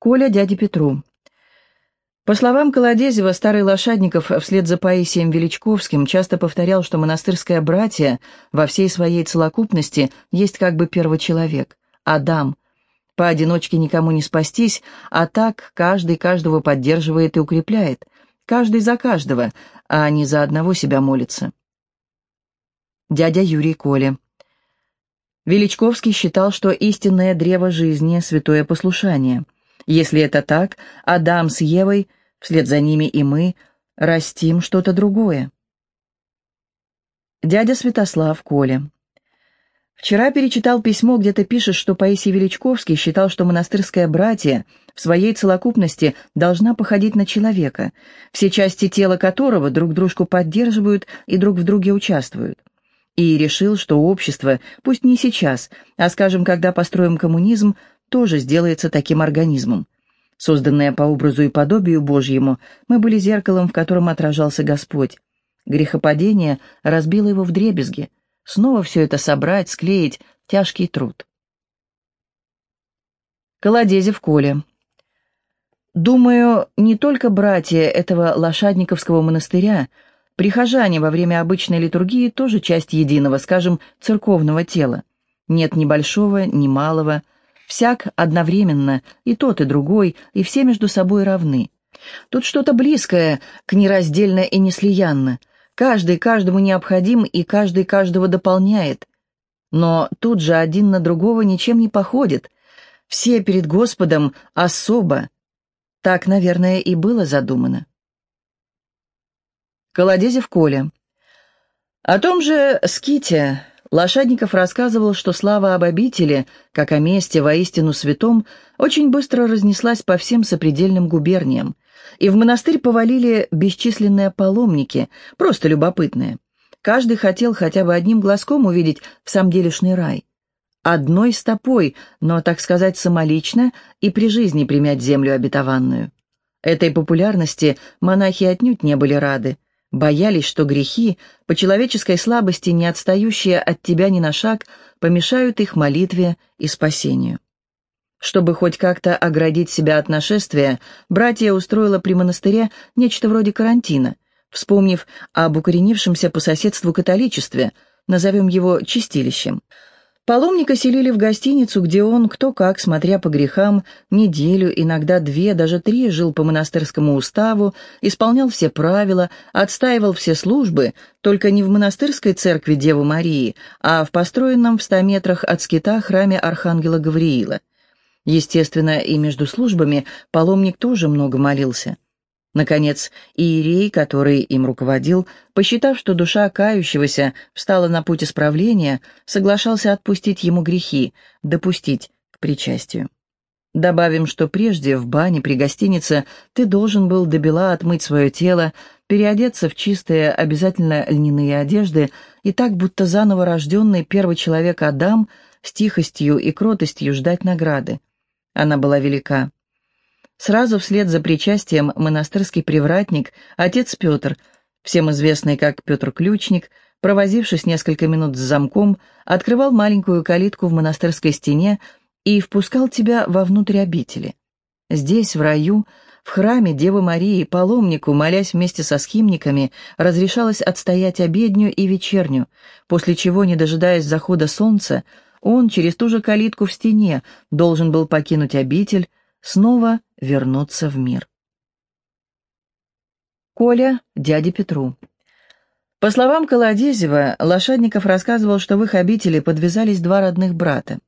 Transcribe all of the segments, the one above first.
Коля дяде Петру. По словам Колодезева, старый Лошадников вслед за Паисием Величковским часто повторял, что монастырское братье во всей своей целокупности есть как бы первый человек – Адам. Поодиночке никому не спастись, а так каждый каждого поддерживает и укрепляет. Каждый за каждого, а не за одного себя молится. Дядя Юрий Коля. Величковский считал, что истинное древо жизни – святое послушание. Если это так, Адам с Евой, вслед за ними и мы, растим что-то другое. Дядя Святослав Коля. Вчера перечитал письмо, где ты пишешь, что Паисий Величковский считал, что монастырское братье в своей целокупности должна походить на человека, все части тела которого друг дружку поддерживают и друг в друге участвуют и решил, что общество, пусть не сейчас, а, скажем, когда построим коммунизм, тоже сделается таким организмом. Созданное по образу и подобию Божьему, мы были зеркалом, в котором отражался Господь. Грехопадение разбило его в дребезги. Снова все это собрать, склеить — тяжкий труд. Колодезев Коля. Думаю, не только братья этого лошадниковского монастыря — Прихожане во время обычной литургии тоже часть единого, скажем, церковного тела. Нет ни большого, ни малого. Всяк одновременно, и тот, и другой, и все между собой равны. Тут что-то близкое к нераздельно и неслиянно. Каждый каждому необходим, и каждый каждого дополняет. Но тут же один на другого ничем не походит. Все перед Господом особо. Так, наверное, и было задумано. Колодезев Коля. О том же ските Лошадников рассказывал, что слава об обители, как о месте воистину святом, очень быстро разнеслась по всем сопредельным губерниям, и в монастырь повалили бесчисленные паломники, просто любопытные. Каждый хотел хотя бы одним глазком увидеть в самом делешный рай. Одной стопой, но, так сказать, самолично и при жизни примять землю обетованную. Этой популярности монахи отнюдь не были рады. Боялись, что грехи, по человеческой слабости не отстающие от тебя ни на шаг, помешают их молитве и спасению. Чтобы хоть как-то оградить себя от нашествия, братья устроила при монастыре нечто вроде карантина, вспомнив об укоренившемся по соседству католичестве, назовем его чистилищем – Паломника селили в гостиницу, где он, кто как, смотря по грехам, неделю, иногда две, даже три, жил по монастырскому уставу, исполнял все правила, отстаивал все службы, только не в монастырской церкви Девы Марии, а в построенном в ста метрах от скита храме Архангела Гавриила. Естественно, и между службами паломник тоже много молился. Наконец, Иерей, который им руководил, посчитав, что душа кающегося встала на путь исправления, соглашался отпустить ему грехи, допустить к причастию. Добавим, что прежде в бане при гостинице ты должен был до бела отмыть свое тело, переодеться в чистые, обязательно льняные одежды, и так, будто заново рожденный первый человек Адам, с тихостью и кротостью ждать награды. Она была велика. Сразу вслед за причастием монастырский привратник, отец Петр, всем известный как Петр Ключник, провозившись несколько минут с замком, открывал маленькую калитку в монастырской стене и впускал тебя вовнутрь обители. Здесь, в раю, в храме Девы Марии, паломнику, молясь вместе со схимниками, разрешалось отстоять обедню и вечерню, после чего, не дожидаясь захода солнца, он через ту же калитку в стене должен был покинуть обитель, снова вернуться в мир. Коля дяде Петру. По словам Колодезева, Лошадников рассказывал, что в их обители подвязались два родных брата.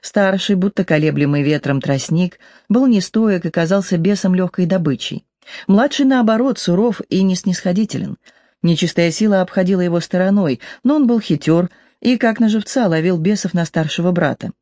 Старший, будто колеблемый ветром тростник, был нестоек и казался бесом легкой добычей. Младший, наоборот, суров и неснисходителен. Нечистая сила обходила его стороной, но он был хитер и, как на живца, ловил бесов на старшего брата.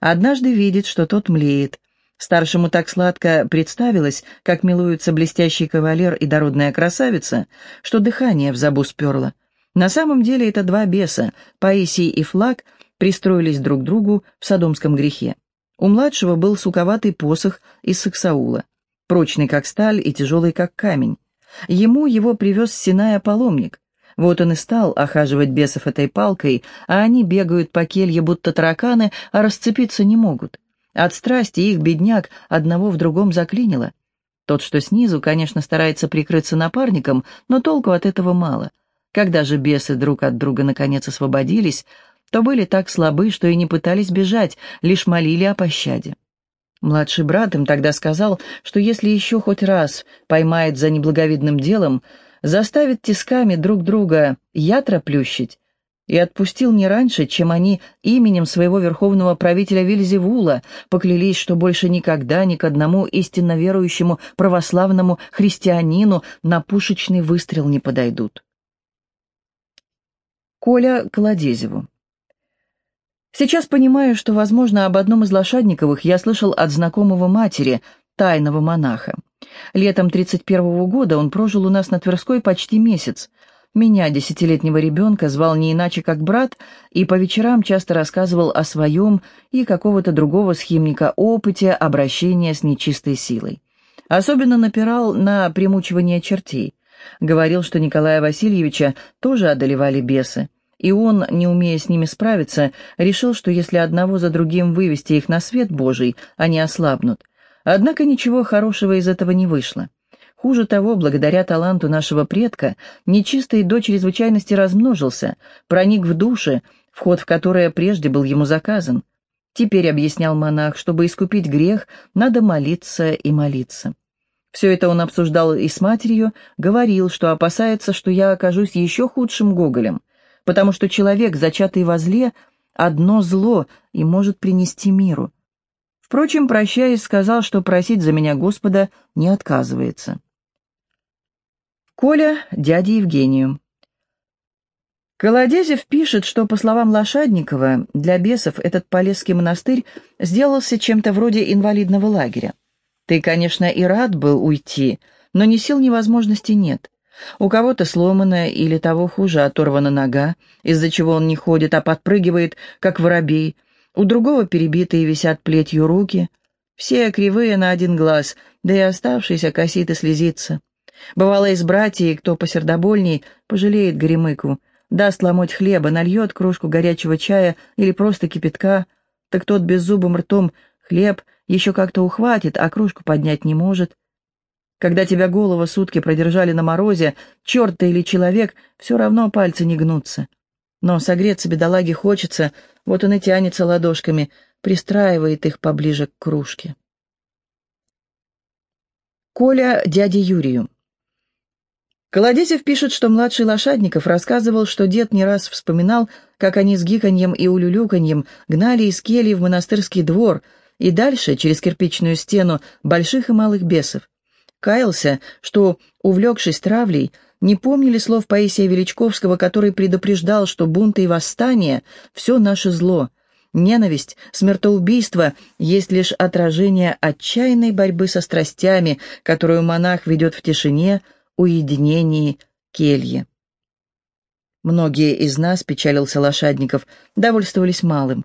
Однажды видит, что тот млеет, Старшему так сладко представилось, как милуются блестящий кавалер и дородная красавица, что дыхание в забу сперло. На самом деле это два беса, Паисий и Флаг, пристроились друг к другу в садомском грехе. У младшего был суковатый посох из Саксаула, прочный как сталь и тяжелый как камень. Ему его привез Синая паломник. Вот он и стал охаживать бесов этой палкой, а они бегают по келье, будто тараканы, а расцепиться не могут. От страсти их, бедняк, одного в другом заклинило. Тот, что снизу, конечно, старается прикрыться напарником, но толку от этого мало. Когда же бесы друг от друга наконец освободились, то были так слабы, что и не пытались бежать, лишь молили о пощаде. Младший брат им тогда сказал, что если еще хоть раз поймает за неблаговидным делом, заставит тисками друг друга ятра плющить, и отпустил не раньше, чем они именем своего верховного правителя Вильзевула поклялись, что больше никогда ни к одному истинно верующему православному христианину на пушечный выстрел не подойдут. Коля Колодезеву Сейчас понимаю, что, возможно, об одном из Лошадниковых я слышал от знакомого матери, тайного монаха. Летом 31 -го года он прожил у нас на Тверской почти месяц. Меня, десятилетнего ребенка, звал не иначе, как брат, и по вечерам часто рассказывал о своем и какого-то другого схимника опыте обращения с нечистой силой. Особенно напирал на примучивание чертей. Говорил, что Николая Васильевича тоже одолевали бесы и он, не умея с ними справиться, решил, что если одного за другим вывести их на свет Божий, они ослабнут. Однако ничего хорошего из этого не вышло. Хуже того, благодаря таланту нашего предка, нечистый до чрезвычайности размножился, проник в души, вход в которые прежде был ему заказан. Теперь, объяснял монах, чтобы искупить грех, надо молиться и молиться. Все это он обсуждал и с матерью, говорил, что опасается, что я окажусь еще худшим Гоголем потому что человек, зачатый во зле, одно зло и может принести миру. Впрочем, прощаясь, сказал, что просить за меня Господа не отказывается. Коля дяде Евгению. Колодезев пишет, что, по словам Лошадникова, для бесов этот Полесский монастырь сделался чем-то вроде инвалидного лагеря. Ты, конечно, и рад был уйти, но ни сил, ни возможности нет. У кого-то сломанная или того хуже оторвана нога, из-за чего он не ходит, а подпрыгивает, как воробей. У другого перебитые висят плетью руки. Все кривые на один глаз, да и оставшийся косит и слезится. Бывало, из братьев, кто посердобольней, пожалеет Горемыку, даст ломоть хлеба, нальет кружку горячего чая или просто кипятка, так тот беззубым ртом хлеб еще как-то ухватит, а кружку поднять не может — когда тебя голова сутки продержали на морозе, черт ты или человек, все равно пальцы не гнутся. Но согреться бедолаге хочется, вот он и тянется ладошками, пристраивает их поближе к кружке. Коля дяде Юрию. Колодезев пишет, что младший Лошадников рассказывал, что дед не раз вспоминал, как они с гиканьем и улюлюканьем гнали из кельи в монастырский двор и дальше, через кирпичную стену, больших и малых бесов. Каялся, что, увлекшись травлей, не помнили слов Паисия Величковского, который предупреждал, что бунты и восстания — все наше зло. Ненависть, смертоубийство есть лишь отражение отчаянной борьбы со страстями, которую монах ведет в тишине, уединении, келье. Многие из нас, печалился Лошадников, довольствовались малым.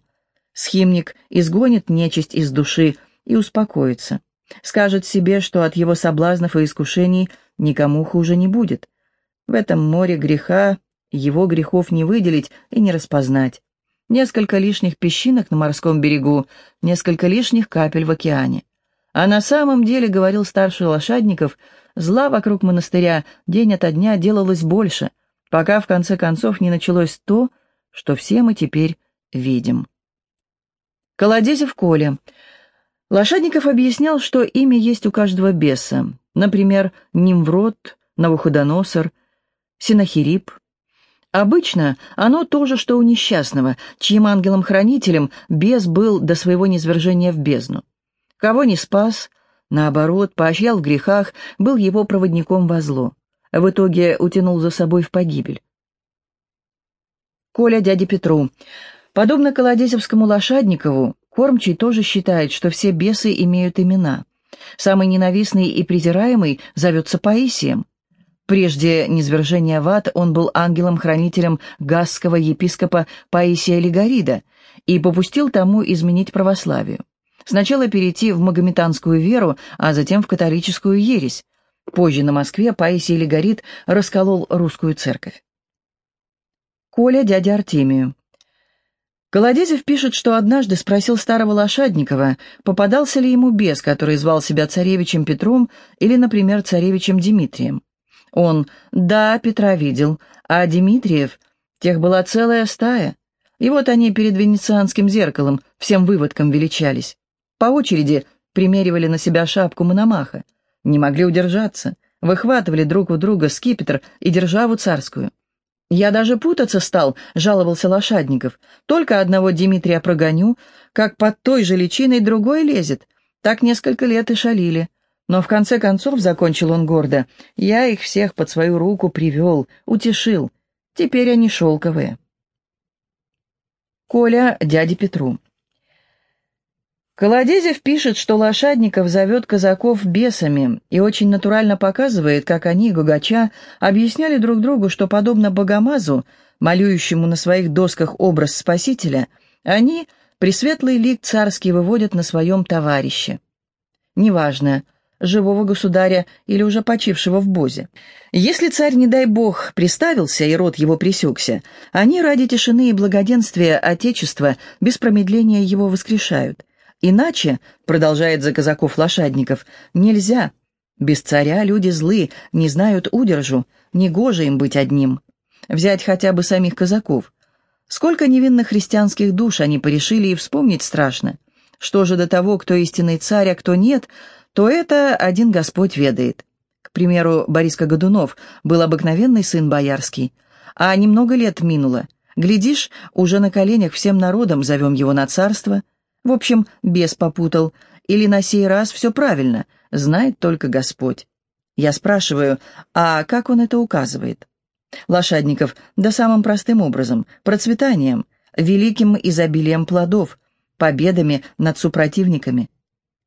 Схимник изгонит нечисть из души и успокоится. Скажет себе, что от его соблазнов и искушений никому хуже не будет. В этом море греха его грехов не выделить и не распознать. Несколько лишних песчинок на морском берегу, несколько лишних капель в океане. А на самом деле, говорил старший лошадников, зла вокруг монастыря день ото дня делалось больше, пока в конце концов не началось то, что все мы теперь видим. Колодезев Коля. Лошадников объяснял, что имя есть у каждого беса, например, Нимврод, Навуходоносор, Синахирип. Обычно оно то же, что у несчастного, чьим ангелом-хранителем бес был до своего низвержения в бездну. Кого не спас, наоборот, поощрял в грехах, был его проводником во зло. В итоге утянул за собой в погибель. Коля дяде Петру. Подобно Колодезевскому Лошадникову, Кормчий тоже считает, что все бесы имеют имена. Самый ненавистный и презираемый зовется Паисием. Прежде низвержения в ад он был ангелом-хранителем гасского епископа Паисия Лигарида и попустил тому изменить православию. Сначала перейти в магометанскую веру, а затем в католическую ересь. Позже на Москве Паисий Лигарид расколол русскую церковь. Коля дядя Артемию. Колодезев пишет, что однажды спросил старого Лошадникова, попадался ли ему бес, который звал себя царевичем Петром или, например, царевичем Дмитрием. Он «Да, Петра видел, а Дмитриев, тех была целая стая». И вот они перед венецианским зеркалом всем выводком величались. По очереди примеривали на себя шапку Мономаха. Не могли удержаться, выхватывали друг у друга скипетр и державу царскую. «Я даже путаться стал», — жаловался Лошадников. «Только одного Дмитрия прогоню, как под той же личиной другой лезет. Так несколько лет и шалили. Но в конце концов, — закончил он гордо, — я их всех под свою руку привел, утешил. Теперь они шелковые». Коля дяде Петру. Колодезев пишет, что Лошадников зовет казаков бесами и очень натурально показывает, как они, Гугача, объясняли друг другу, что, подобно Богомазу, малюющему на своих досках образ Спасителя, они пресветлый лик царский выводят на своем товарище. Неважно, живого государя или уже почившего в бозе. Если царь, не дай бог, приставился и род его пресекся, они ради тишины и благоденствия Отечества без промедления его воскрешают – Иначе, продолжает за казаков лошадников, нельзя. Без царя люди злы, не знают удержу, негоже им быть одним. Взять хотя бы самих казаков. Сколько невинных христианских душ они порешили и вспомнить страшно. Что же до того, кто истинный царь, а кто нет, то это один Господь ведает. К примеру, Бориска Годунов был обыкновенный сын боярский, а немного лет минуло. Глядишь, уже на коленях всем народом зовем его на царство, в общем, бес попутал. Или на сей раз все правильно, знает только Господь. Я спрашиваю, а как он это указывает? Лошадников, да самым простым образом, процветанием, великим изобилием плодов, победами над супротивниками.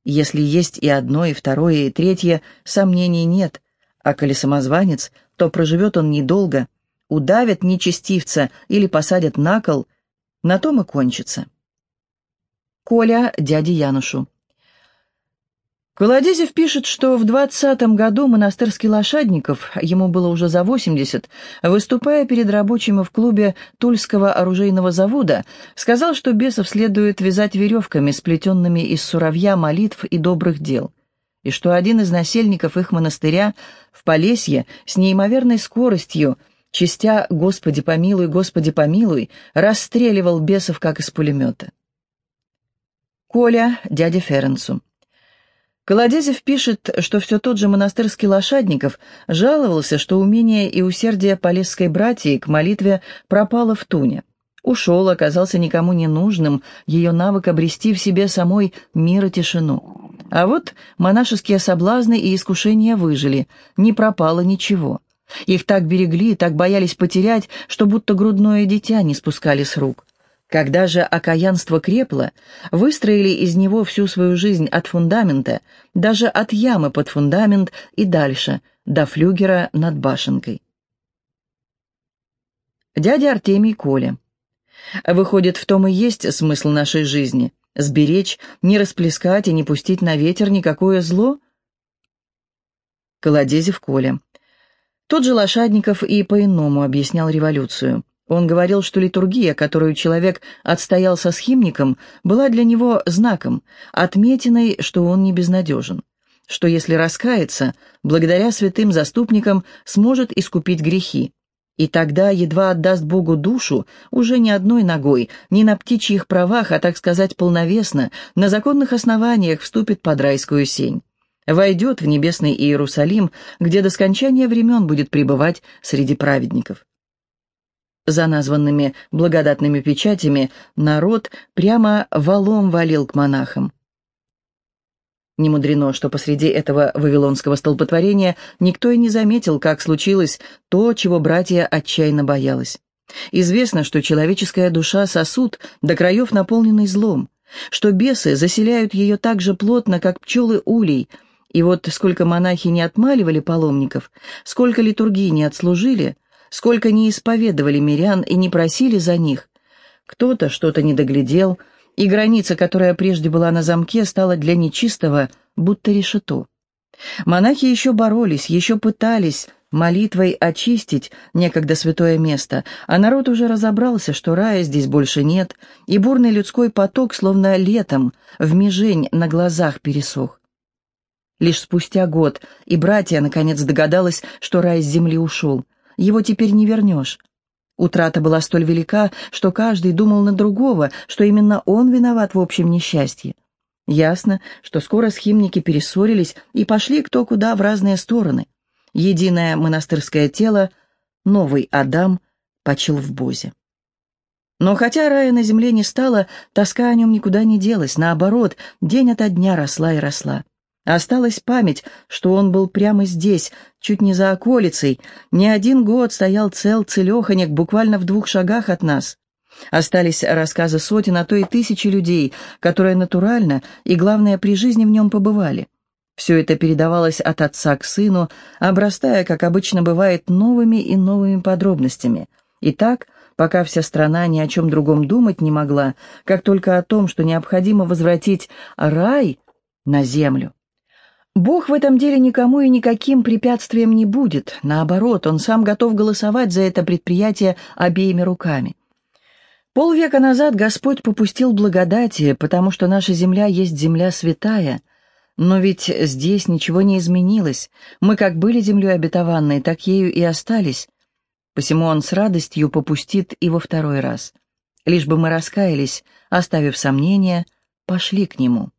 Если есть и одно, и второе, и третье, сомнений нет. А коли самозванец, то проживет он недолго. Удавят нечестивца или посадят на кол, на том и кончится. Коля дяде Янушу. Колодезев пишет, что в двадцатом году монастырский Лошадников, ему было уже за 80, выступая перед рабочими в клубе Тульского оружейного завода, сказал, что бесов следует вязать веревками, сплетенными из суровья, молитв и добрых дел, и что один из насельников их монастыря в Полесье с неимоверной скоростью, чистя «Господи помилуй, Господи помилуй», расстреливал бесов, как из пулемета. Коля, дяде Ференцу. Колодезев пишет, что все тот же монастырский Лошадников жаловался, что умение и усердие полесской братьи к молитве пропало в туне. Ушел, оказался никому не нужным, ее навык обрести в себе самой мир и тишину. А вот монашеские соблазны и искушения выжили, не пропало ничего. Их так берегли, так боялись потерять, что будто грудное дитя не спускали с рук. Когда же окаянство крепло, выстроили из него всю свою жизнь от фундамента, даже от ямы под фундамент и дальше, до флюгера над башенкой. Дядя Артемий Коля. Выходит, в том и есть смысл нашей жизни — сберечь, не расплескать и не пустить на ветер никакое зло? Колодезев Коля. Тот же Лошадников и по-иному объяснял революцию. Он говорил, что литургия, которую человек отстоял со схимником, была для него знаком, отметиной, что он не безнадежен, что если раскается, благодаря святым заступникам сможет искупить грехи. И тогда едва отдаст Богу душу, уже не одной ногой, не на птичьих правах, а, так сказать, полновесно, на законных основаниях вступит под райскую сень. Войдет в небесный Иерусалим, где до скончания времен будет пребывать среди праведников. За названными благодатными печатями народ прямо валом валил к монахам. Не мудрено, что посреди этого вавилонского столпотворения никто и не заметил, как случилось то, чего братья отчаянно боялось. Известно, что человеческая душа сосуд, до краев наполненный злом, что бесы заселяют ее так же плотно, как пчелы улей, и вот сколько монахи не отмаливали паломников, сколько литургий не отслужили, сколько не исповедовали мирян и не просили за них. Кто-то что-то не доглядел, и граница, которая прежде была на замке, стала для нечистого будто решето. Монахи еще боролись, еще пытались, молитвой очистить некогда святое место, а народ уже разобрался, что рая здесь больше нет, и бурный людской поток, словно летом, в межень на глазах пересох. Лишь спустя год и братья наконец догадалась, что рай с земли ушел. Его теперь не вернешь. Утрата была столь велика, что каждый думал на другого, что именно он виноват в общем несчастье. Ясно, что скоро схимники перессорились и пошли кто куда в разные стороны. Единое монастырское тело, новый Адам, почил в Бозе. Но хотя рая на земле не стало, тоска о нем никуда не делась, наоборот, день ото дня росла и росла. Осталась память, что он был прямо здесь, чуть не за околицей, не один год стоял цел целеханек буквально в двух шагах от нас. Остались рассказы сотен, а то и тысячи людей, которые натурально и, главное, при жизни в нем побывали. Все это передавалось от отца к сыну, обрастая, как обычно бывает, новыми и новыми подробностями. И так, пока вся страна ни о чем другом думать не могла, как только о том, что необходимо возвратить рай на землю. Бог в этом деле никому и никаким препятствием не будет. Наоборот, он сам готов голосовать за это предприятие обеими руками. Полвека назад Господь попустил благодати, потому что наша земля есть земля святая. Но ведь здесь ничего не изменилось. Мы как были землей обетованной, так ею и остались. Посему Он с радостью попустит и во второй раз. Лишь бы мы раскаялись, оставив сомнения, пошли к Нему.